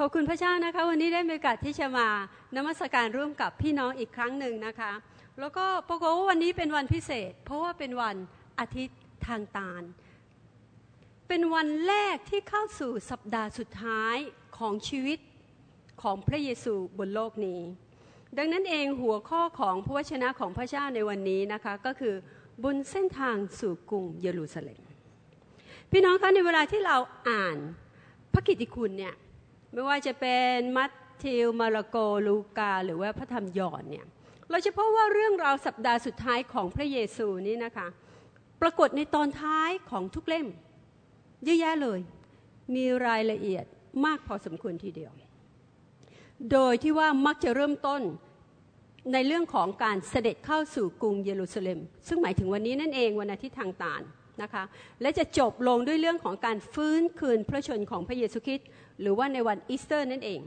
ขอบคุณพระเจ้านะคะ วันนี้ได้มีโอกาสที่จะมานมัสการร่วมกับพี่น้องอีกครั้งหนึ่งนะคะ แล้วก็ปรากฏว่าวันนี้เป็นวันพิเศษ เพราะว่าเป็นวันอาทิตย์ทางตาล เป็นวันแรกที่เข้าสู่สัปดาห์สุดท้ายของชีวิตของพระเยซูบนโลกนี้ ดังนั้นเองหัวข้อของพระวจนะของพระเจ้าในวันนี้นะคะก็คือบนเส้นทางสู่กรุงเยรูซาเล็มพี่น้องคะในเวลาที่เราอ่านพระกิตติคุณเนี่ย ไม่ว่าจะเป็นมัทธิวมาระโกลูกา หรือว่าพระธรรมยอห์นเนี่ยเราจะพบว่าเรื่องราวสัปดาห์สุดท้ายของพระเยซูนี่นะคะ ปรากฏในตอนท้ายของทุกเล่ม เยอะแยะเลย มีรายละเอียดมากพอสมควรทีเดียว โดยที่ว่ามักจะเริ่มต้นในเรื่องของการเสด็จเข้าสู่กรุงเยรูซาเล็ม ซึ่งหมายถึงวันนี้นั่นเองวันอาทิตย์ทางตาล นะคะ และจะจบลงด้วยเรื่องของการฟื้นคืนพระชนม์ของพระเยซูคริสต์หรือว่าในวันอีสเตอร์นั่นเอง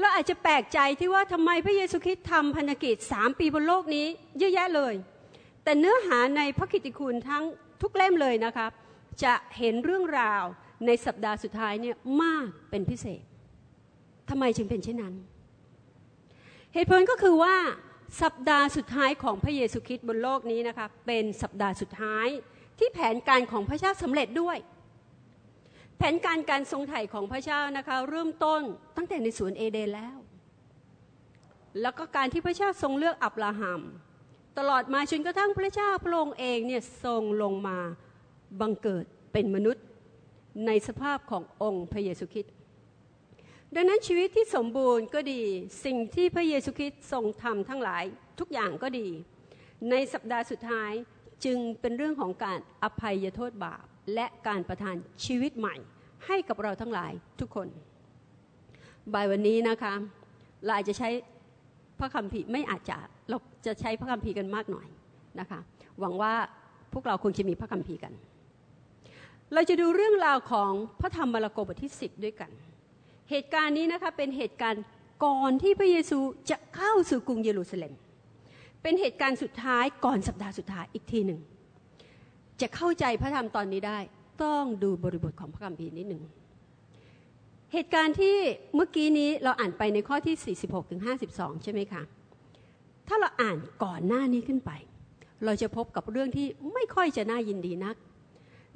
เราอาจจะแปลกใจที่ว่าทำไมพระเยซูคริสต์ทำพันธกิจสามปีบนโลกนี้เยอะแยะเลย แต่เนื้อหาในพระกิตติคุณทั้งทุกเล่มเลยนะคะจะเห็นเรื่องราวในสัปดาห์สุดท้ายเนี่ยมากเป็นพิเศษทำไมจึงเป็นเช่นนั้น เหตุผลก็คือว่าสัปดาห์สุดท้ายของพระเยซูคริสต์บนโลกนี้นะคะเป็นสัปดาห์สุดท้าย ที่แผนการของพระเจ้าสำเร็จด้วย แผนการการทรงไถ่ของพระเจ้านะคะ เริ่มต้นตั้งแต่ในสวนเอเดนแล้ว แล้วก็การที่พระเจ้าทรงเลือกอับราฮัมตลอดมาจนกระทั่งพระเจ้าพระองค์เองเนี่ยทรงลงมาบังเกิดเป็นมนุษย์ในสภาพขององค์พระเยซูคริสต์ดังนั้นชีวิตที่สมบูรณ์ก็ดีสิ่งที่พระเยซูคริสต์ทรงทำทั้งหลายทุกอย่างก็ดี ในสัปดาห์สุดท้าย จึงเป็นเรื่องของการอภัยโทษบาป และการประทานชีวิตใหม่ ให้กับเราทั้งหลายทุกคน บ่ายวันนี้นะคะเราอาจจะใช้พระคัมภีร์ไม่อาจจะเราจะใช้พระคัมภีร์กันมากหน่อยนะคะ หวังว่าพวกเราคงจะมีพระคัมภีร์กัน เราจะดูเรื่องราวของพระธรรมมาระโกบทที่ 10 ด้วยกัน เหตุการณ์นี้นะคะเป็นเหตุการณ์ก่อนที่พระเยซูจะเข้าสู่กรุงเยรูซาเล็ม เป็นเหตุการณ์สุดท้ายก่อนสัปดาห์สุดท้ายอีกทีหนึ่ง จะเข้าใจพระธรรมตอนนี้ได้ ต้องดูบริบทของพระคัมภีร์นิดหนึ่ง เหตุการณ์ที่เมื่อกี้นี้เราอ่านไปในข้อที่ 46ถึง52 ใช่ไหมคะ ถ้าเราอ่านก่อนหน้านี้ขึ้นไป เราจะพบกับเรื่องที่ไม่ค่อยจะน่ายินดีนัก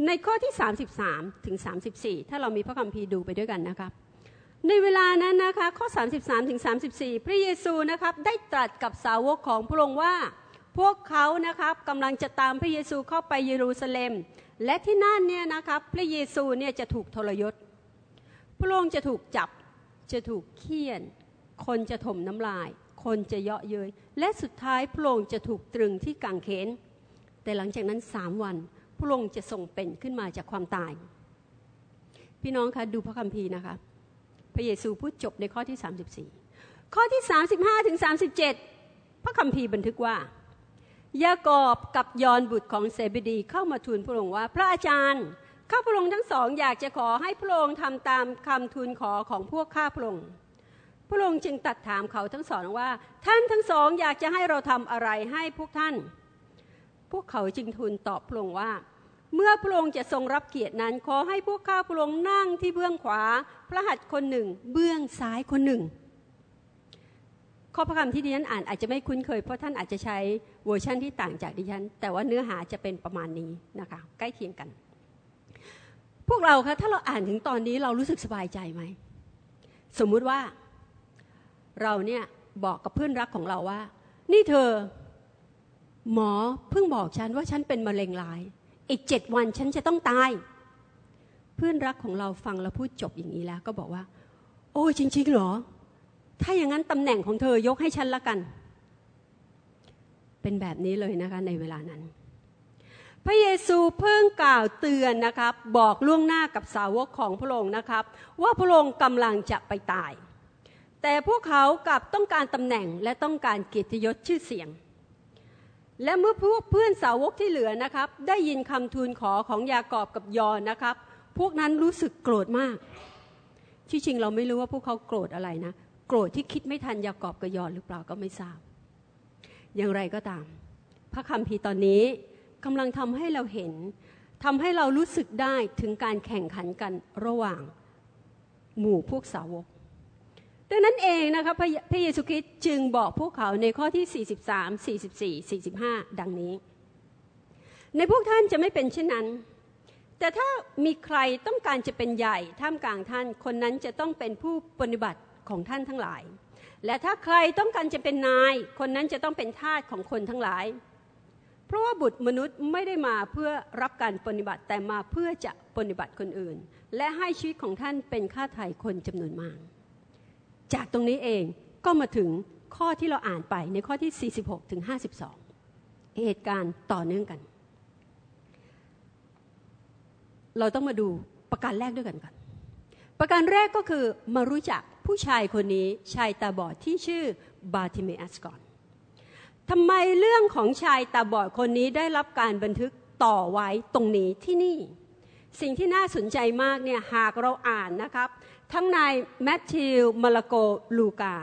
ในข้อที่ 33ถึง34 ถ้าเรามีพระคัมภีร์ดูไปด้วยกันนะครับ ในเวลานั้นนะคะข้อ 33ถึง34 พระเยซูนะครับได้ตรัสกับสาวกของพระองค์ว่า พวกเขานะครับกำลังจะตามพระเยซูเข้าไปเยรูซาเล็ม และที่นั่นเนี่ยนะครับพระเยซูเนี่ยจะถูกทรยศ พระองค์จะถูกจับจะถูกเคี่ยน คนจะถมน้ำลาย คนจะเยาะเย้ยและสุดท้ายพระองค์จะถูกตรึงที่กางเขน แต่หลังจากนั้นสามวันพระองค์จะทรงเป็นขึ้นมาจากความตาย พี่น้องคะดูพระคัมภีร์นะคะ พระเยซูพูดจบในข้อที่ 34 ข้อที่ 35ถึง37 พระคัมภีร์บันทึกว่ายากอบกับยอนบุตรของเซบดีเข้ามาทูลพระองค์ว่า พระอาจารย์ข้าพระองค์ทั้งสองอยากจะขอให้พระองค์ทำตามคำทูลขอของพวกข้าพระองค์พระองค์จึงตัดถามเขาทั้งสองว่า ท่านทั้งสองอยากจะให้เราทำอะไรให้พวกท่าน พวกเขาจึงทูลตอบพระองค์ว่า เมื่อพระองค์จะทรงรับเกียรตินั้น ขอให้พวกข้าพระองค์นั่งที่เบื้องขวา พระหัตถ์คนหนึ่ง เบื้องซ้ายคนหนึ่ง ข้อพระคำที่ดิฉันอ่านอาจจะไม่คุ้นเคย เพราะท่านอาจจะใช้เวอร์ชั่นที่ต่างจากดิฉัน แต่ว่าเนื้อหาจะเป็นประมาณนี้นะคะใกล้เคียงกัน พวกเราคะถ้าเราอ่านถึงตอนนี้เรารู้สึกสบายใจไหมสมมุติว่าเราเนี่ยบอกกับเพื่อนรักของเราว่า นี่เธอ หมอเพิ่งบอกฉันว่าฉันเป็นมะเร็งร้าย อีกเจ็ดวันฉันจะต้องตาย เพื่อนรักของเราฟังแล้วพูดจบอย่างนี้แล้ว ก็บอกว่า โอ้จริงๆเหรอ ถ้าอย่างนั้นตำแหน่งของเธอยกให้ฉันละกัน เป็นแบบนี้เลยนะคะในเวลานั้น พระเยซูเพิ่งกล่าวเตือนนะครับ บอกล่วงหน้ากับสาวกของพระองค์นะครับ ว่าพระองค์กำลังจะไปตาย แต่พวกเขากลับต้องการตำแหน่งและต้องการเกียรติยศชื่อเสียง และเมื่อพวกเพื่อนสาวกที่เหลือนะครับ ได้ยินคำทูลขอของยากอบกับยอนนะครับ พวกนั้นรู้สึกโกรธมาก ที่จริงเราไม่รู้ว่าพวกเขาโกรธอะไรนะ โกรธที่คิดไม่ทันยากอบกับยอนหรือเปล่าก็ไม่ทราบ อย่างไรก็ตาม พระคำพีตอนนี้กำลังทำให้เราเห็นทำให้เรารู้สึกได้ถึงการแข่งขันกันระหว่างหมู่พวกสาวก ดังนั้นเองนะคะพระพระเยซูคริสต์จึงบอกพวกเขาในข้อที่ 43 44 45 ดังนี้ ในพวกท่านจะไม่เป็นเช่นนั้น แต่ถ้ามีใครต้องการจะเป็นใหญ่ท่ามกลางท่านคนนั้นจะต้องเป็นผู้ปฏิบัติของท่านทั้งหลาย และถ้าใครต้องการจะเป็นนาย คนนั้นจะต้องเป็นทาสของคนทั้งหลาย เพราะว่าบุตรมนุษย์ไม่ได้มาเพื่อรับการปฏิบัติแต่มาเพื่อจะปฏิบัติคนอื่น และให้ชีวิตของท่านเป็นค่าไถ่คนจำนวนมาก จากตรงนี้เองก็มาถึงข้อที่เราอ่านไปในข้อที่ 46ถึง52 เหตุการณ์ต่อเนื่องกัน เราต้องมาดูประการแรกด้วยกันก่อน ประการแรกก็คือมารู้จักผู้ชายคนนี้ชายตาบอดที่ชื่อบาติเมอัสก่อนทำไมเรื่องของชายตาบอดคนนี้ได้รับการบันทึกต่อไว้ตรงนี้ที่นี่ สิ่งที่น่าสนใจมากเนี่ยหากเราอ่านนะครับ ทั้งในแมทธิวมาระโกลูกา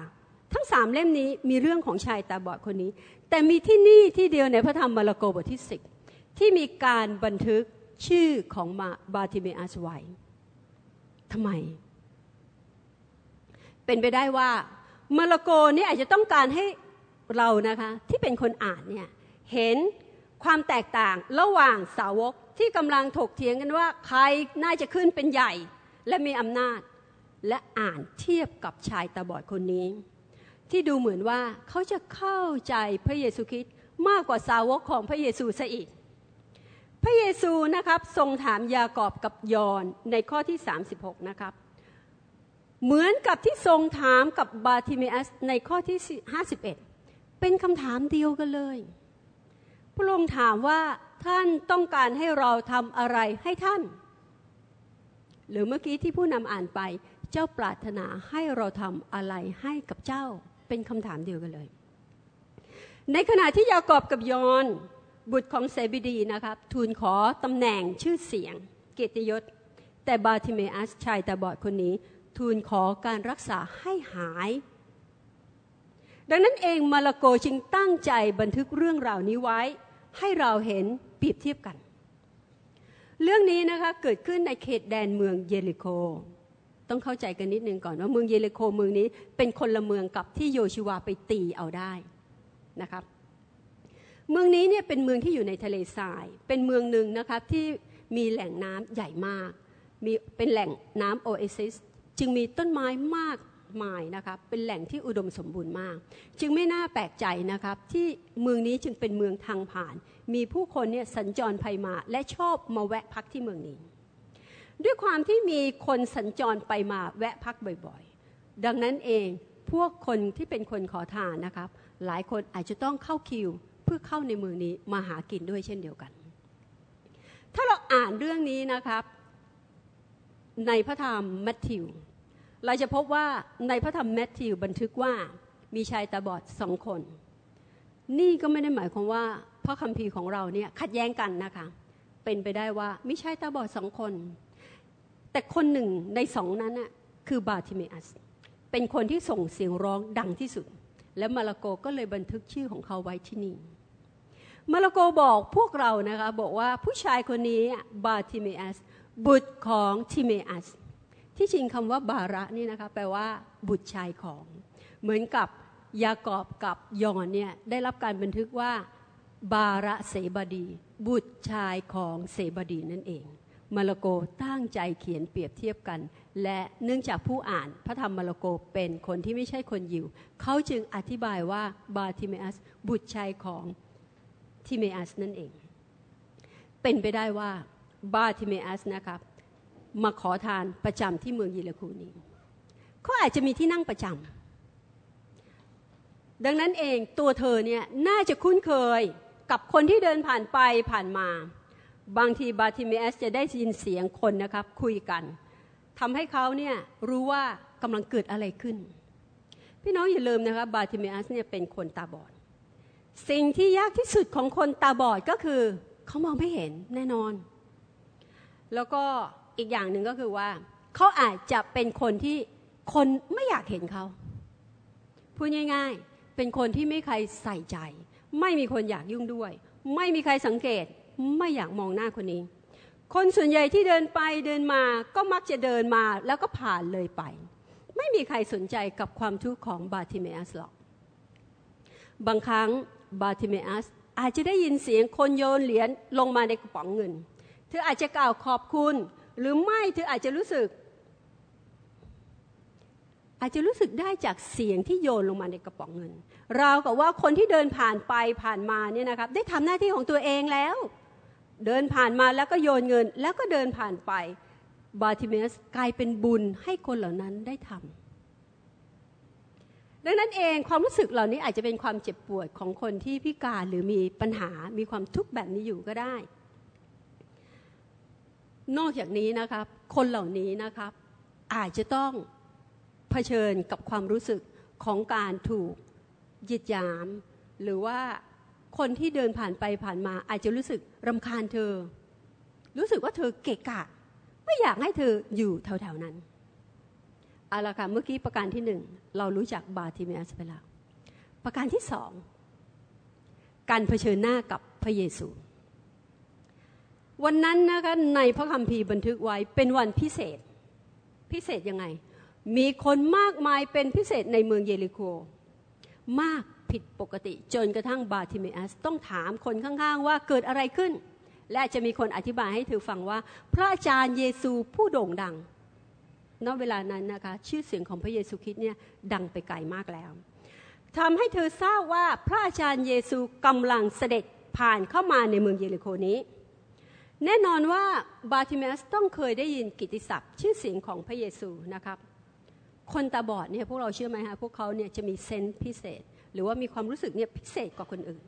ทั้งสามเล่มนี้มีเรื่องของชายตาบอดคนนี้ แต่มีที่นี่ที่เดียวในพระธรรมมาระโกบทที่สิบที่มีการบันทึกชื่อของมาบาติเมอัสไว้ทำไม เป็นไปได้ว่ามาระโกนี่อาจจะต้องการให้เรานะคะที่เป็นคนอ่านเนี่ยเห็นความแตกต่างระหว่างสาวกที่กำลังถกเถียงกันว่า ใครน่าจะขึ้นเป็นใหญ่และมีอำนาจ และอ่านเทียบกับชายตาบอดคนนี้ ที่ดูเหมือนว่าเขาจะเข้าใจพระเยซูคริสต์มากกว่าสาวกของพระเยซูซะอีก พระเยซูนะครับทรงถามยากอบกับยอนในข้อที่ 36 นะครับ เหมือนกับที่ทรงถามกับบาติเมอัสในข้อที่ 51 เป็นคำถามเดียวกันเลย พระองค์ถามว่าท่านต้องการให้เราทำอะไรให้ท่าน หรือเมื่อกี้ที่ผู้นำอ่านไป เจ้าปรารถนาให้เราทำอะไรให้กับเจ้าเป็นคำถามเดียวกันเลย ในขณะที่ยากอบกับยอนบุตรของเซบิดีนะครับ ทูลขอตำแหน่งชื่อเสียง เกียรติยศ แต่บาติเมอัสชายตาบอดคนนี้ ทูลขอการรักษาให้หาย ดังนั้นเองมาลโกจึงตั้งใจบันทึกเรื่องราวนี้ไว้ ให้เราเห็นเปรียบเทียบกัน เรื่องนี้นะคะเกิดขึ้นในเขตแดนเมืองเยริโค ต้องเข้าใจกันนิดนึงก่อนว่าเมืองเยริโคเมืองนี้เป็นคนละเมืองกับที่โยชิวาไปตีเอาได้นะครับเมืองนี้เนี่ยเป็นเมืองที่อยู่ในทะเลทราย เป็นเมืองหนึ่งนะครับที่มีแหล่งน้ำใหญ่มาก มีเป็นแหล่งน้ำโอเอซิสจึงมีต้นไม้มากมายนะครับ เป็นแหล่งที่อุดมสมบูรณ์มาก จึงไม่น่าแปลกใจนะครับ ที่เมืองนี้จึงเป็นเมืองทางผ่าน มีผู้คนเนี่ยสัญจรไปมาและชอบมาแวะพักที่เมืองนี้ ด้วยความที่มีคนสัญจรไปมาแวะพักบ่อยๆ ดังนั้นเองพวกคนที่เป็นคนขอทานนะครับ หลายคนอาจจะต้องเข้าคิวเพื่อเข้าในเมืองนี้มาหากินด้วยเช่นเดียวกัน ถ้าเราอ่านเรื่องนี้นะครับ ในพระธรรมแมทธิว เราจะพบว่าในพระธรรมแมทธิวบันทึกว่ามีชายตาบอดสองคน นี่ก็ไม่ได้หมายความว่าพระคัมภีร์ของเราเนี่ยขัดแย้งกันนะคะ เป็นไปได้ว่าม่ใช่ตาบอดสองคน แต่คนหนึ่งในสองนั้นน่ะคือบาติเมอัส เป็นคนที่ส่งเสียงร้องดังที่สุด และมาระโกก็เลยบันทึกชื่อของเขาไว้ที่นี่มาระโกบอกพวกเรานะคะบอกว่าผู้ชายคนนี้บาติเมอัส บุตรของทิเมอัส ที่จริงคำว่าบาระนี่นะคะแปลว่า บุตรชายของ เหมือนกับยากอบกับยอนเนี่ยได้รับการบันทึกว่าบาระเสบดี บุตรชายของเสบดีนั่นเอง มาระโกตั้งใจเขียนเปรียบเทียบกัน และเนื่องจากผู้อ่านพระธรรมมาระโกเป็นคนที่ไม่ใช่คนยิว เขาจึงอธิบายว่าบาติเมอัสบุตรชายของทิเมอัสนั่นเอง เป็นไปได้ว่าบาติเมอัสนะครับมาขอทานประจำที่เมืองยิลคูนีเขาอาจจะมีที่นั่งประจำดังนั้นเองตัวเธอเนี่ยน่าจะคุ้นเคยกับคนที่เดินผ่านไปผ่านมา บางทีบาติเมอสจะได้ยินเสียงคนนะครับคุยกันทำให้เขาเนี่ยรู้ว่ากำลังเกิดอะไรขึ้น พี่น้องอย่าลืมนะครับบาติเมอัสเนี่ยเป็นคนตาบอด สิ่งที่ยากที่สุดของคนตาบอดก็คือเขามองไม่เห็นแน่นอน แล้วก็อีกอย่างหนึ่งก็คือว่า เขาอาจจะเป็นคนที่คนไม่อยากเห็นเขาพูดง่ายๆ เป็นคนที่ไม่ใครใส่ใจ ไม่มีคนอยากยุ่งด้วย ไม่มีใครสังเกต ไม่อยากมองหน้าคนนี้ คนส่วนใหญ่ที่เดินไปเดินมาก็มักจะเดินมาแล้วก็ผ่านเลยไป ไม่มีใครสนใจกับความทุกข์ของบาติเมอัสหรอก บางครั้งบาติเมอัสอาจจะได้ยินเสียงคนโยนเหรียญลงมาในกระป๋องเงิน เธออาจจะกล่าวขอบคุณ หรือไม่เธออาจจะรู้สึก อาจจะรู้สึกได้จากเสียงที่โยนลงมาในกระป๋องเงินราวกับว่าคนที่เดินผ่านไปผ่านมาเนี่ยนะครับได้ทำหน้าที่ของตัวเองแล้ว เดินผ่านมาแล้วก็โยนเงิน แล้วก็เดินผ่านไปบาติเมสกลายเป็นบุญให้คนเหล่านั้นได้ทำดังนั้นเองความรู้สึกเหล่านี้อาจจะเป็นความเจ็บปวดของคนที่พิการหรือมีปัญหามีความทุกข์แบบนี้อยู่ก็ได้ นอกจากนี้นะครับ คนเหล่านี้นะครับ อาจจะต้องเผชิญกับความรู้สึกของการถูกยิดยาม หรือว่า คนที่เดินผ่านไปผ่านมาอาจจะรู้สึกรำคาญเธอ รู้สึกว่าเธอเกะกะ ไม่อยากให้เธออยู่แถวๆนั้นเอาละค่ะเมื่อกี้ประการที่หนึ่งเรารู้จักบาติเมอัสไปแล้วประการที่สองการเผชิญหน้ากับพระเยซู วันนั้นนะคะในพระคัมภีร์บันทึกไว้เป็นวันพิเศษ พิเศษยังไง มีคนมากมายเป็นพิเศษในเมืองเยริโคมาก ผิดปกติ จนกระทั่งบาติเมอัสต้องถามคนข้างๆว่าเกิดอะไรขึ้น และจะมีคนอธิบายให้เธอฟังว่า พระอาจารย์เยซูผู้โด่งดังณเวลานั้นนะคะชื่อเสียงของพระเยซูคริสต์เนี่ยดังไปไกลมากแล้วทำให้เธอทราบว่าพระอาจารย์เยซูกำลังเสด็จผ่านเข้ามาในเมืองเยริโคนี้ แน่นอนว่าบาติเมสต้องเคยได้ยินกิติศัพท์ ชื่อเสียงของพระเยซูนะครับคนตาบอดเนี่ยพวกเราเชื่อไหมคะพวกเขาเนี่ยจะมีเซนส์พิเศษ หรือว่ามีความรู้สึกเนี่ยพิเศษกว่าคนอื่น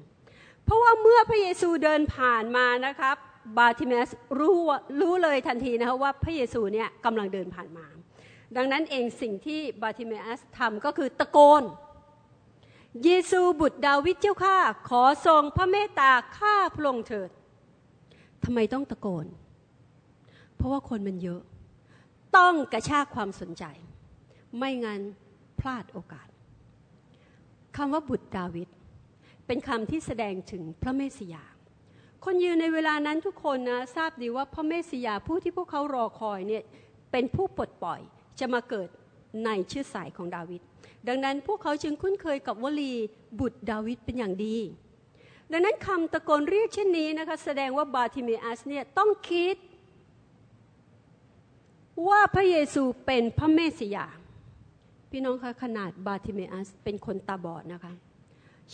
เพราะว่าเมื่อพระเยซูเดินผ่านมานะครับบาติเมสรู้รู้เลยทันทีนะครับว่าพระเยซูเนี่ยกำลังเดินผ่านมา ดังนั้นเองสิ่งที่บาติเมสทำก็คือตะโกน เยซูบุตรดาวิดเจ้าข้าขอทรงพระเมตตาข้าพระองค์เถิดทำไมต้องตะโกน เพราะว่าคนมันเยอะ ต้องกระชากความสนใจ ไม่งั้นพลาดโอกาส คำว่าบุตรดาวิดเป็นคำที่แสดงถึงพระเมสสิยา คนยืนในเวลานั้นทุกคนนะทราบดีว่าพระเมสสิยาผู้ที่พวกเขารอคอยเนี่ยเป็นผู้ปลดปล่อยจะมาเกิดในชื่อสายของดาวิด ดังนั้นพวกเขาจึงคุ้นเคยกับวลีบุตรดาวิดเป็นอย่างดี ดังนั้นคำตะโกนเรียกเช่นนี้นะคะแสดงว่าบาติเมอัสเนี่ยต้องคิด ว่าพระเยซูเป็นพระเมสสิยา พี่น้องคะขนาดบาติเมอัสเป็นคนตาบอดนะคะ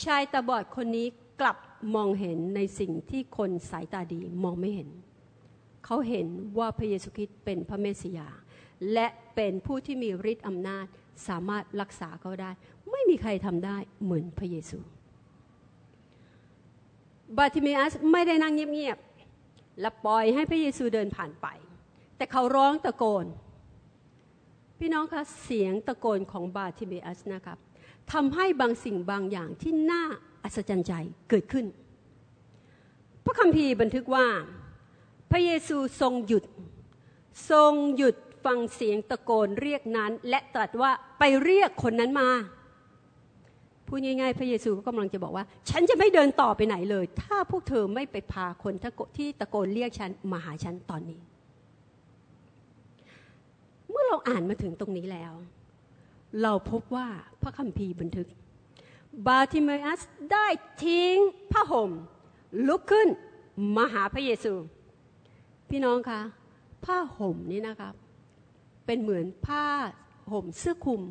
ชายตาบอดคนนี้กลับมองเห็นในสิ่งที่คนสายตาดีมองไม่เห็น เขาเห็นว่าพระเยซูคริสต์เป็นพระเมสสิยา และเป็นผู้ที่มีฤทธิ์อำนาจสามารถรักษาเขาได้ ไม่มีใครทำได้เหมือนพระเยซูบาติเมอัสไม่ได้นั่งเงียบๆและปล่อยให้พระเยซูเดินผ่านไป แต่เขาร้องตะโกน พี่น้องคะเสียงตะโกนของบาติเมอัสนะครับทำให้บางสิ่งบางอย่างที่น่าอัศจรรย์ใจเกิดขึ้น พระคัมภีร์บันทึกว่าพระเยซูทรงหยุด ทรงหยุดฟังเสียงตะโกนเรียกนั้น และตรัสว่าไปเรียกคนนั้นมาพูดง่ายๆพระเยซูก็กำลังจะบอกว่า ฉันจะไม่เดินต่อไปไหนเลย ถ้าพวกเธอไม่ไปพาคนที่ตะโกนเรียกฉันมาหาฉันตอนนี้ เมื่อเราอ่านมาถึงตรงนี้แล้ว เราพบว่าพระคัมภีร์บันทึก บาติเมอัสได้ทิ้งผ้าห่ม ลุกขึ้นมาหาพระเยซู พี่น้องคะผ้าห่มนี้นะครับ เป็นเหมือนผ้าห่มเสื้อคลุม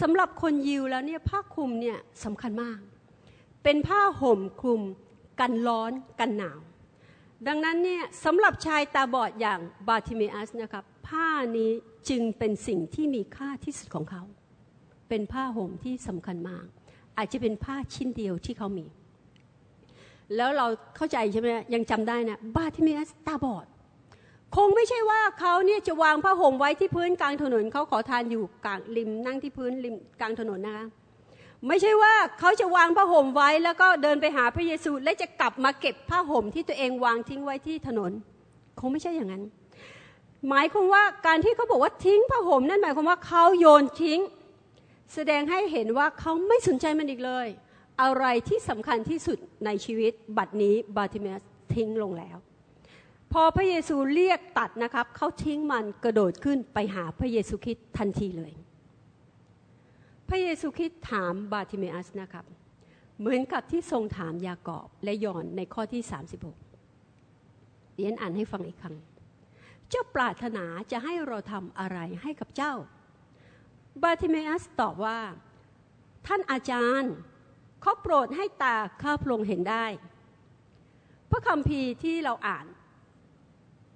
สำหรับคนยิวแล้วเนี่ยผ้าคลุมเนี่ยสำคัญมาก เป็นผ้าห่มคลุมกันร้อนกันหนาว ดังนั้นเนี่ยสำหรับชายตาบอดอย่างบาติเมอัสนะครับ ผ้านี้จึงเป็นสิ่งที่มีค่าที่สุดของเขา เป็นผ้าห่มที่สำคัญมาก อาจจะเป็นผ้าชิ้นเดียวที่เขามี แล้วเราเข้าใจใช่ไหมยังจำได้นะบาทิเมสตาบอด คงไม่ใช่ว่าเขาเนี่ยจะวางผ้าห่มไว้ที่พื้นกลางถนนเขาขอทานอยู่กลางริมนั่งที่พื้นริมกลางถนนนะคะไม่ใช่ว่าเขาจะวางผ้าห่มไว้แล้วก็เดินไปหาพระเยซู และจะกลับมาเก็บผ้าห่มที่ตัวเองวางทิ้งไว้ที่ถนน คงไม่ใช่อย่างนั้น หมายความว่าการที่เขาบอกว่าทิ้งผ้าห่มนั่นหมายความว่าเขาโยนทิ้ง แสดงให้เห็นว่าเขาไม่สนใจมันอีกเลย อะไรที่สำคัญที่สุดในชีวิตบัดนี้บาติเมสทิ้งลงแล้ว พอพระเยซูเรียกตัดนะครับเขาทิ้งมันกระโดดขึ้นไปหาพระเยซูคริสต์ทันทีเลย พระเยซูคริสต์ถามบาติเมอัสนะครับ เหมือนกับที่ทรงถามยากอบและยอนในข้อที่ 36เรียนอ่านให้ฟังอีกครั้ง เจ้าปรารถนาจะให้เราทำอะไรให้กับเจ้า บาติเมอัสตอบว่า ท่านอาจารย์เขาโปรดให้ตาข้าพรองเห็นได้ พระคัมภีที่เราอ่าน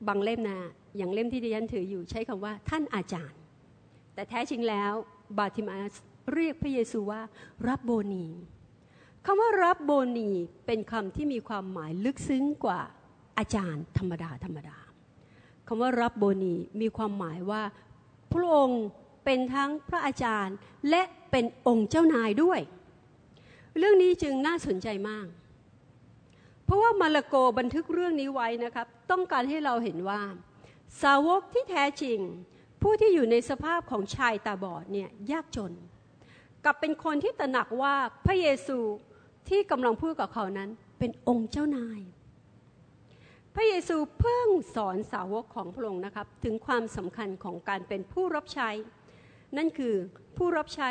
บางเล่มนะอย่างเล่มที่ดิฉันถืออยู่ใช้คำว่า ท่านอาจารย์ แต่แท้จริงแล้วบาติมัสเรียกพระเยซูว่า รับโบนีคำว่ารับโบนีเป็นคำที่มีความหมายลึกซึ้งกว่าอาจารย์ธรรมดาธรรมดา คำว่ารับโบนีมีความหมายว่า พระองค์เป็นทั้งพระอาจารย์และเป็นองค์เจ้านายด้วย เรื่องนี้จึงน่าสนใจมาก เพราะว่ามาระโกบันทึกเรื่องนี้ไว้นะครับ ต้องการให้เราเห็นว่า สาวกที่แท้จริง ผู้ที่อยู่ในสภาพของชายตาบอดเนี่ยยากจน กับเป็นคนที่ตระหนักว่าพระเยซูที่กำลังพูดกับเขานั้นเป็นองค์เจ้านาย พระเยซูเพิ่งสอนสาวกของพระองค์นะครับ ถึงความสำคัญของการเป็นผู้รับใช้ นั่นคือผู้รับใช้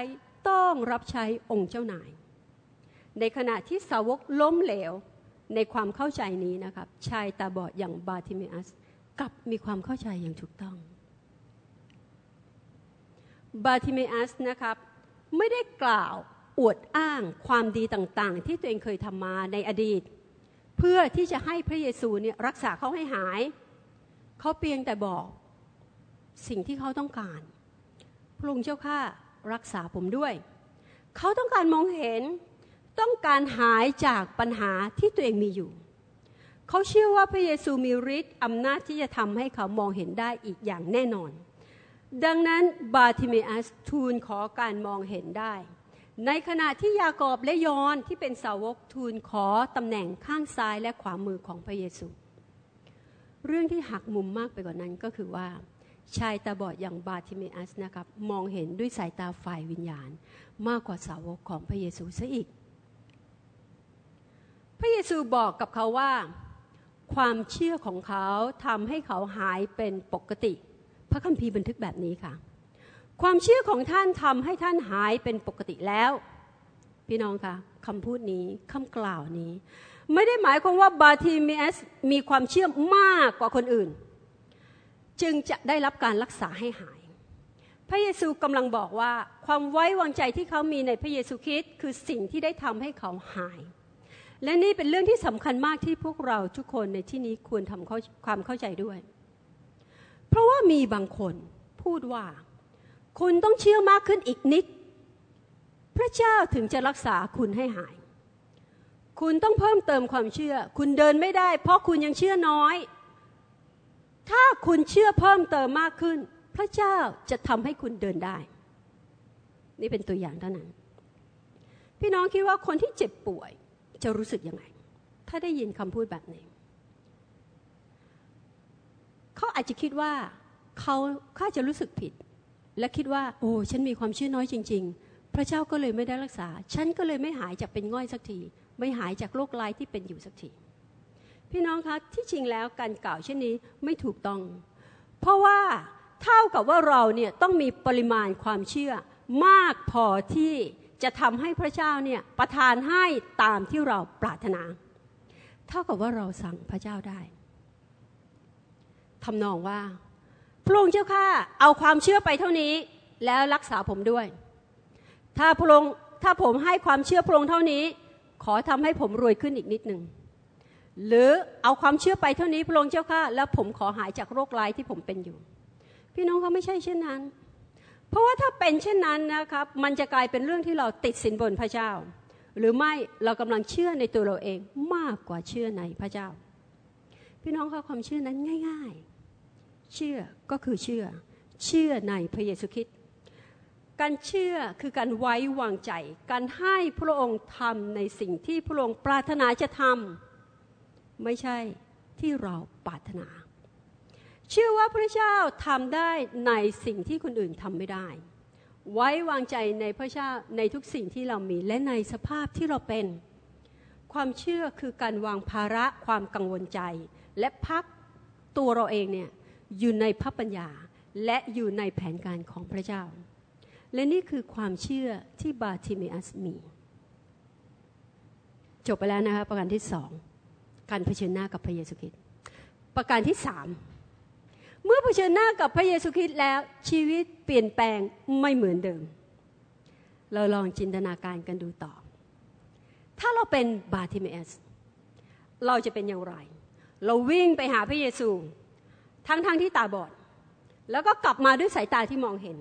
ต้องรับใช้องค์เจ้านาย ในขณะที่สาวกล้มเหลวในความเข้าใจนี้นะครับ ชายตาบอดอย่างบาติเมอัสกลับมีความเข้าใจอย่างถูกต้อง บาติเมอัสนะครับ ไม่ได้กล่าวอวดอ้างความดีต่างๆ ที่ตัวเองเคยทำมาในอดีต เพื่อที่จะให้พระเยซูเนี่ยรักษาเขาให้หาย เขาเพียงแต่บอกสิ่งที่เขาต้องการ พระองค์เจ้าข้ารักษาผมด้วย เขาต้องการมองเห็นต้องการหายจากปัญหาที่ตัวเองมีอยู่ เขาเชื่อว่าพระเยซูมีฤทธิ์อำนาจที่จะทำให้เขามองเห็นได้อีกอย่างแน่นอน ดังนั้นบาติเมอัสทูลขอการมองเห็นได้ ในขณะที่ยากอบและยอนที่เป็นสาวกทูลขอตำแหน่งข้างซ้ายและขวามือของพระเยซู เรื่องที่หักมุมมากไปกว่านั้นก็คือว่า ชายตาบอดอย่างบาติเมอัสนะครับมองเห็นด้วยสายตาฝ่ายวิญญาณ มากกว่าสาวกของพระเยซูซะอีก พระเยซูบอกกับเขาว่า ความเชื่อของเขาทำให้เขาหายเป็นปกติ พระคัมภีร์บันทึกแบบนี้ค่ะ ความเชื่อของท่านทำให้ท่านหายเป็นปกติแล้ว พี่น้องคะคำพูดนี้คำกล่าวนี้ ไม่ได้หมายความว่าบาทีเมสมีความเชื่อมากกว่าคนอื่น จึงจะได้รับการรักษาให้หาย พระเยซูกำลังบอกว่า ความไว้วางใจที่เขามีในพระเยซูคริสต์คือสิ่งที่ได้ทำให้เขาหาย และนี่เป็นเรื่องที่สำคัญมากที่พวกเราทุกคนในที่นี้ควรทำความเข้าใจด้วย เพราะว่ามีบางคนพูดว่า คุณต้องเชื่อมากขึ้นอีกนิด พระเจ้าถึงจะรักษาคุณให้หาย คุณต้องเพิ่มเติมความเชื่อ คุณเดินไม่ได้ เพราะคุณยังเชื่อน้อย ถ้าคุณเชื่อเพิ่มเติมมากขึ้น พระเจ้าจะทำให้คุณเดินได้ นี่เป็นตัวอย่างเท่านั้น พี่น้องคิดว่าคนที่เจ็บป่วยจะรู้สึกยังไง ถ้าได้ยินคำพูดแบบนี้เขาอาจจะคิดว่าเขาข้าจะรู้สึกผิด และคิดว่า โอ้ฉันมีความเชื่อน้อยจริง ๆ พระเจ้าก็เลยไม่ได้รักษา ฉันก็เลยไม่หายจากเป็นง่อยสักที ไม่หายจากโรคลายที่เป็นอยู่สักที พี่น้องคะที่จริงแล้วการกล่าวเช่นนี้ไม่ถูกต้อง เพราะว่าเท่ากับว่าเราเนี่ยต้องมีปริมาณความเชื่อมากพอที่จะทำให้พระเจ้าเนี่ยประทานให้ตามที่เราปรารถนา เท่ากับว่าเราสั่งพระเจ้าได้ทำนองว่า พระองค์เจ้าข้าเอาความเชื่อไปเท่านี้แล้วรักษาผมด้วย ถ้าพระองค์ถ้าผมให้ความเชื่อพระองค์เท่านี้ ขอทำให้ผมรวยขึ้นอีกนิดหนึ่งหรือเอาความเชื่อไปเท่านี้พระองค์เจ้าข้าแล้วผมขอหายจากโรคร้ายที่ผมเป็นอยู่ พี่น้องเขาไม่ใช่เช่นนั้น เพราะว่าถ้าเป็นเช่นนั้นนะครับ มันจะกลายเป็นเรื่องที่เราติดสินบนพระเจ้า หรือไม่เรากำลังเชื่อในตัวเราเองมากกว่าเชื่อในพระเจ้า พี่น้องคะความเชื่อนั้นง่าย ๆ เชื่อก็คือเชื่อ เชื่อในพระเยซูคริสต์การเชื่อคือการไว้วางใจ การให้พระองค์ทำในสิ่งที่พระองค์ปรารถนาจะทำไม่ใช่ที่เราปรารถนา เชื่อว่าพระเจ้าทำได้ในสิ่งที่คนอื่นทำไม่ได้ ไว้วางใจในพระเจ้าในทุกสิ่งที่เรามีและในสภาพที่เราเป็น ความเชื่อคือการวางภาระความกังวลใจ และพักตัวเราเองเนี่ย อยู่ในพระปัญญาและอยู่ในแผนการของพระเจ้า และนี่คือความเชื่อที่บาติเมอัสมี จบไปแล้วนะคะประการที่สองการเผชิญหน้ากับพระเยซูคริสต์ประการที่สามเมื่อเผชิญหน้ากับพระเยซูคริสต์แล้วชีวิตเปลี่ยนแปลงไม่เหมือนเดิม เราลองจินตนาการกันดูต่อ ถ้าเราเป็นบาติเมอัสเราจะเป็นอย่างไร เราวิ่งไปหาพระเยซู ทั้งๆทที่ตาบอด แล้วก็กลับมาด้วยสายตาที่มองเห็น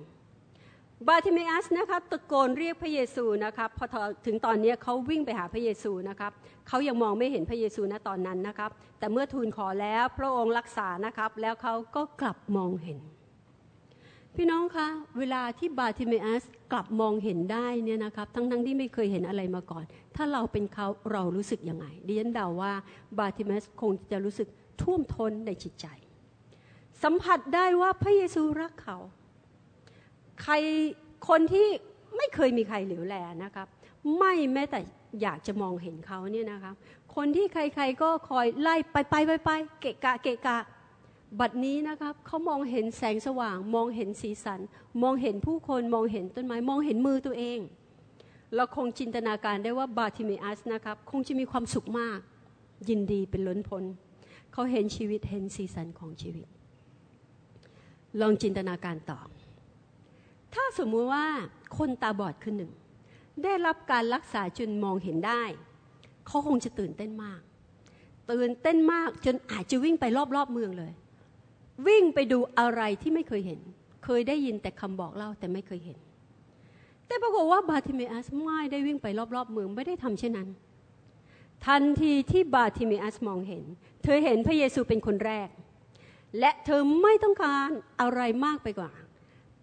บาติเมอัสนะครับตะโกนเรียกพระเยซูนะครับพอถึงตอนนี้เขาวิ่งไปหาพระเยซูนะครับเขายังมองไม่เห็นพระเยซูณตอนนั้นนะครับ แต่เมื่อทูลขอแล้วพระองค์รักษานะครับ แล้วเขาก็กลับมองเห็น พี่น้องคะเวลาที่บาติเมอัสกลับมองเห็นได้เนี่ยนะครับทั้งทั้งที่ไม่เคยเห็นอะไรมาก่อน ถ้าเราเป็นเขาเรารู้สึกยังไงดิฉันเดาว่าบาติเมอัสคงจะรู้สึกท่วมท้นในจิตใจ สัมผัสได้ว่าพระเยซูรักเขา ใครคนที่ไม่เคยมีใครเหลียวแลนะครับ ไม่แม้แต่อยากจะมองเห็นเขาเนี่ยนะครับ คนที่ใครๆก็คอยไล่ไปไปไปไปเกะกะเกะกะบัดนี้นะครับเขามองเห็นแสงสว่าง มองเห็นสีสัน มองเห็นผู้คนมองเห็นต้นไม้มองเห็นมือตัวเอง เราคงจินตนาการได้ว่าบาติเมอัสนะครับคงจะมีความสุขมาก ยินดีเป็นล้นพ้นเขาเห็นชีวิตเห็นสีสันของชีวิต ลองจินตนาการต่อ ถ้าสมมุติว่าคนตาบอดขึ้นหนึ่ง ได้รับการรักษาจนมองเห็นได้ เขาคงจะตื่นเต้นมาก ตื่นเต้นมากจนอาจจะวิ่งไปรอบๆเมืองเลย วิ่งไปดูอะไรที่ไม่เคยเห็น เคยได้ยินแต่คำบอกเล่าแต่ไม่เคยเห็น แต่ปรากฏว่าบาติเมอัสไม่ได้วิ่งไปรอบๆเมืองไม่ได้ทำเช่นนั้นทันทีที่บาติเมอัสมองเห็น เธอเห็นพระเยซูเป็นคนแรก และเธอไม่ต้องการอะไรมากไปกว่า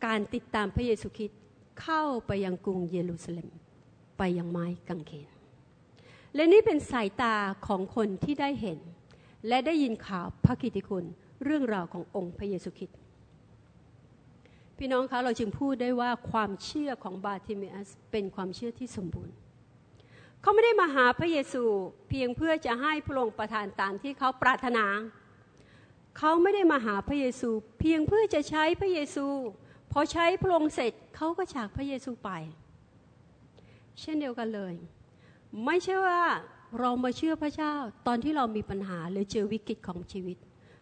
การติดตามพระเยซูคริสต์เข้าไปยังกรุงเยรูซาเล็ม ไปยังไม้กางเขนและนี่เป็นสายตาของคนที่ได้เห็น และได้ยินข่าวพระกิติคุณเรื่องราวขององค์พระเยซูคริสต์พี่น้องคะเราจึงพูดได้ว่าความเชื่อของบาติเมอัสเป็นความเชื่อที่สมบูรณ์ เขาไม่ได้มาหาพระเยซูเพียงเพื่อจะให้พระองค์ประทานตามที่เขาปรารถนา เขาไม่ได้มาหาพระเยซู เพียงเพื่อจะใช้พระเยซู พอใช้พระองค์เสร็จเขาก็จากพระเยซูไป เช่นเดียวกันเลย ไม่ใช่ว่าเรามาเชื่อพระเจ้าตอนที่เรามีปัญหาหรือเจอวิกฤตของชีวิต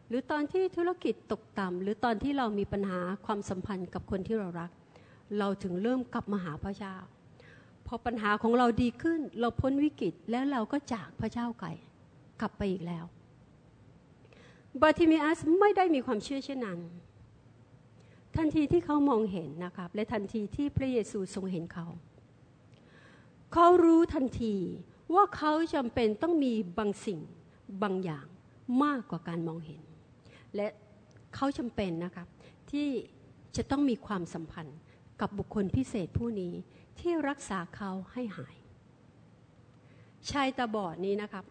หรือตอนที่ธุรกิจตกต่ำหรือตอนที่เรามีปัญหาความสัมพันธ์กับคนที่เรารัก เราถึงเริ่มกลับมาหาพระเจ้า พอปัญหาของเราดีขึ้น เราพ้นวิกฤตแล้วเราก็จากพระเจ้าไก่กลับไปอีกแล้ว บาติมิอัสไม่ได้มีความเชื่อเช่นนั้น ทันทีที่เขามองเห็นนะครับ และทันทีที่พระเยซูทรงเห็นเขา เขารู้ทันทีว่าเขาจำเป็นต้องมีบางสิ่งบางอย่างมากกว่าการมองเห็น และเขาจำเป็นนะครับ ที่จะต้องมีความสัมพันธ์กับบุคคลพิเศษผู้นี้ที่รักษาเขาให้หาย ชายตาบอดนี้นะครับ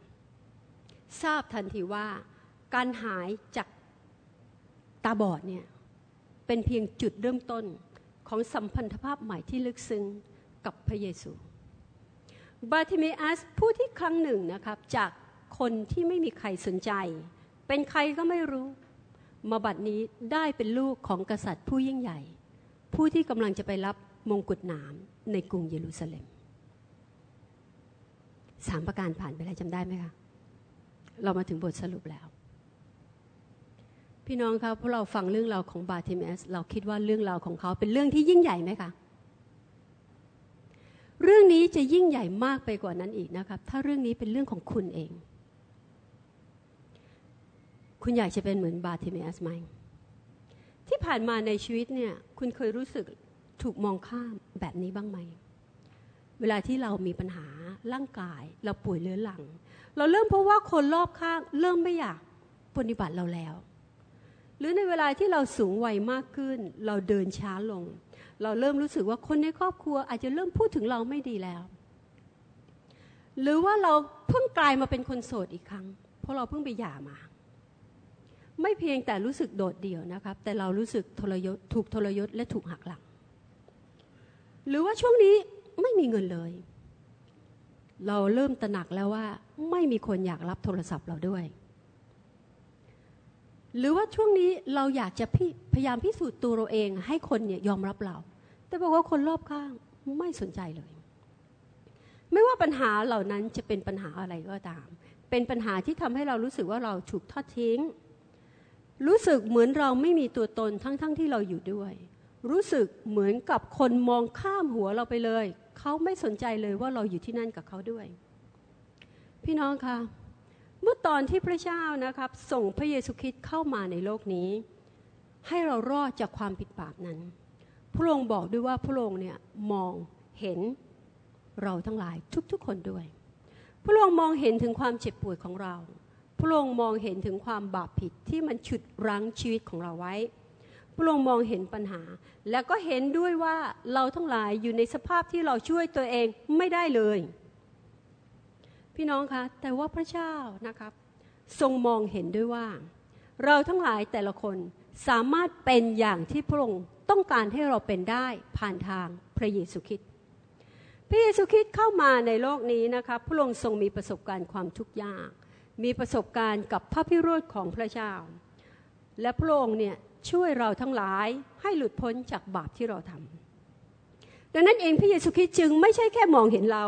ทราบทันทีว่า การหายจากตาบอดเนี่ยเป็นเพียงจุดเริ่มต้นของสัมพันธภาพใหม่ที่ลึกซึ้งกับพระเยซู บาติเมอัสผู้ที่ครั้งหนึ่งนะครับจากคนที่ไม่มีใครสนใจ เป็นใครก็ไม่รู้ มาบัดนี้ได้เป็นลูกของกษัตริย์ผู้ยิ่งใหญ่ ผู้ที่กำลังจะไปรับมงกุฎหนามในกรุงเยรูซาเล็มสามประการผ่านไปแล้วจำได้ไหมคะ เรามาถึงบทสรุปแล้ว พี่น้องครับพวกเราฟังเรื่องราวของบาติเมอัสเราคิดว่าเรื่องราวของเขาเป็นเรื่องที่ยิ่งใหญ่ไหมคะเรื่องนี้จะยิ่งใหญ่มากไปกว่านั้นอีกนะครับ ถ้าเรื่องนี้เป็นเรื่องของคุณเอง คุณอยากจะเป็นเหมือนบาติเมอัสไหมที่ผ่านมาในชีวิตเนี่ยคุณเคยรู้สึกถูกมองข้ามแบบนี้บ้างไหม เวลาที่เรามีปัญหาร่างกาย เราป่วยเรื้อรัง เราเริ่มเพราะว่าคนรอบข้าง เริ่มไม่อยากปฏิบัติเราแล้ว หรือในเวลาที่เราสูงวัยมากขึ้น เราเดินช้าลง เราเริ่มรู้สึกว่าคนในครอบครัวอาจจะเริ่มพูดถึงเราไม่ดีแล้ว หรือว่าเราเพิ่งกลายมาเป็นคนโสดอีกครั้ง เพราะเราเพิ่งไปหย่ามา ไม่เพียงแต่รู้สึกโดดเดี่ยวนะครับ แต่เรารู้สึกทรยศถูกทรยศและถูกหักหลัง หรือว่าช่วงนี้ไม่มีเงินเลย เราเริ่มตระหนักแล้วว่าไม่มีคนอยากรับโทรศัพท์เราด้วย หรือว่าช่วงนี้เราอยากจะพยายามพิสูจน์ตัวเราเอง ให้คนเนี่ยยอมรับเรา แต่บอกว่าคนรอบข้างไม่สนใจเลย ไม่ว่าปัญหาเหล่านั้นจะเป็นปัญหาอะไรก็ตาม เป็นปัญหาที่ทำให้เรารู้สึกว่าเราถูกทอดทิ้ง รู้สึกเหมือนเราไม่มีตัวตนทั้งๆทที่เราอยู่ด้วย รู้สึกเหมือนกับคนมองข้ามหัวเราไปเลย เขาไม่สนใจเลยว่าเราอยู่ที่นั่นกับเขาด้วย พี่น้องคะ เมื่อตอนที่พระเจ้านะครับ ส่งพระเยซูคริสต์เข้ามาในโลกนี้ ให้เรารอดจากความผิดบาปนั้น พระองค์บอกด้วยว่าพระองค์เนี่ยมองเห็นเราทั้งหลายทุกๆคนด้วย พระองค์มองเห็นถึงความเจ็บปวดของเรา พระองค์มองเห็นถึงความบาปผิดที่มันฉุดรั้งชีวิตของเราไว้ พระองค์มองเห็นปัญหา และก็เห็นด้วยว่าเราทั้งหลายอยู่ในสภาพที่เราช่วยตัวเองไม่ได้เลย พี่น้องคะแต่ว่าพระเจ้านะครับทรงมองเห็นด้วยว่า เราทั้งหลายแต่ละคนสามารถเป็นอย่างที่พระองค์ต้องการให้เราเป็นได้ผ่านทางพระเยซูคริสต์พระเยซูคริสต์เข้ามาในโลกนี้นะครับพระองค์ทรงมีประสบการณ์ความทุกข์ยาก มีประสบการณ์กับพระพิโรธของพระเจ้า และพระองค์เนี่ยช่วยเราทั้งหลายให้หลุดพ้นจากบาปที่เราทำดังนั้นเองพระเยซูคริสต์จึงไม่ใช่แค่มองเห็นเรา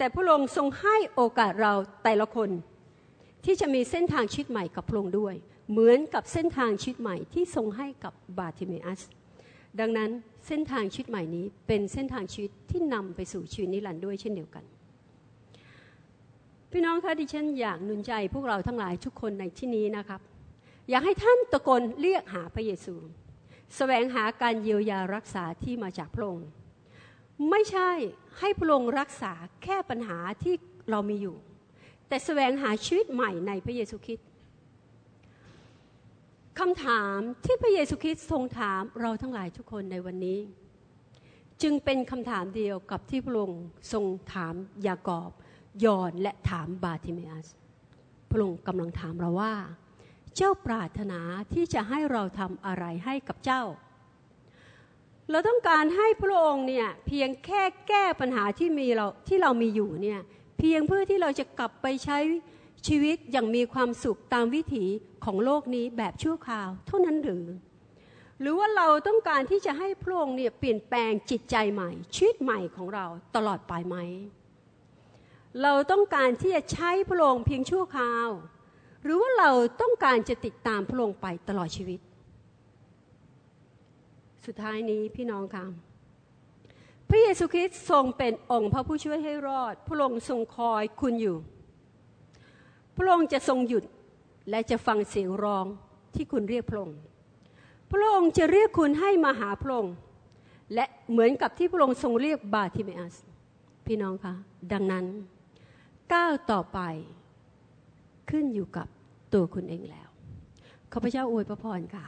แต่พระองค์ทรงให้โอกาสเราแต่ละคน ที่จะมีเส้นทางชีวิตใหม่กับพระองค์ด้วย เหมือนกับเส้นทางชีวิตใหม่ที่ทรงให้กับบาติเมอัส ดังนั้นเส้นทางชีวิตใหม่นี้เป็นเส้นทางชีวิตที่นำไปสู่ชีวิตนิรันดร์ด้วยเช่นเดียวกัน พี่น้องคะดิฉันอยากนุนใจพวกเราทั้งหลายทุกคนในที่นี้นะครับ อยากให้ท่านตะโกนเรียกหาพระเยซูสแสวงหาการเยียวยารักษาที่มาจากพระองค์ ไม่ใช่ให้พระองค์รักษาแค่ปัญหาที่เรามีอยู่ แต่แสวงหาชีวิตใหม่ในพระเยซูคริสต์คำถามที่พระเยซูคริสต์ทรงถามเราทั้งหลายทุกคนในวันนี้ จึงเป็นคำถามเดียวกับที่พระองค์ทรงถามยากอบยอนและถามบาติเมอัสพระองค์กำลังถามเราว่า เจ้าปรารถนาที่จะให้เราทำอะไรให้กับเจ้า เราต้องการให้พระองค์เนี่ยเพียงแค่แก้ปัญหาที่มีเราที่เรามีอยู่เนี่ยเพียงเพื่อที่เราจะกลับไปใช้ชีวิตอย่างมีความสุขตามวิถีของโลกนี้แบบชั่วคราว เท่านั้นหรือ หรือว่าเราต้องการที่จะให้พระองค์เนี่ยเปลี่ยนแปลงจิตใจใหม่ ชีวิตใหม่ของเราตลอดไปไหม เราต้องการที่จะใช้พระองค์เพียงชั่วคราว หรือว่าเราต้องการจะติดตามพระองค์ไปตลอดชีวิต สุดท้ายนี้พี่น้องคะพระเยซูคริสต์ทรงเป็นองค์พระผู้ช่วยให้รอด พระองค์ทรงคอยคุณอยู่ พระองค์จะทรงหยุดและจะฟังเสียงร้องที่คุณเรียกพระองค์ พระองค์จะเรียกคุณให้มาหาพระองค์ และเหมือนกับที่พระองค์ทรงเรียกบาติเมอัส พี่น้องคะดังนั้นก้าวต่อไปขึ้นอยู่กับตัวคุณเองแล้ว ข้าพเจ้าอวยพระพรค่ะ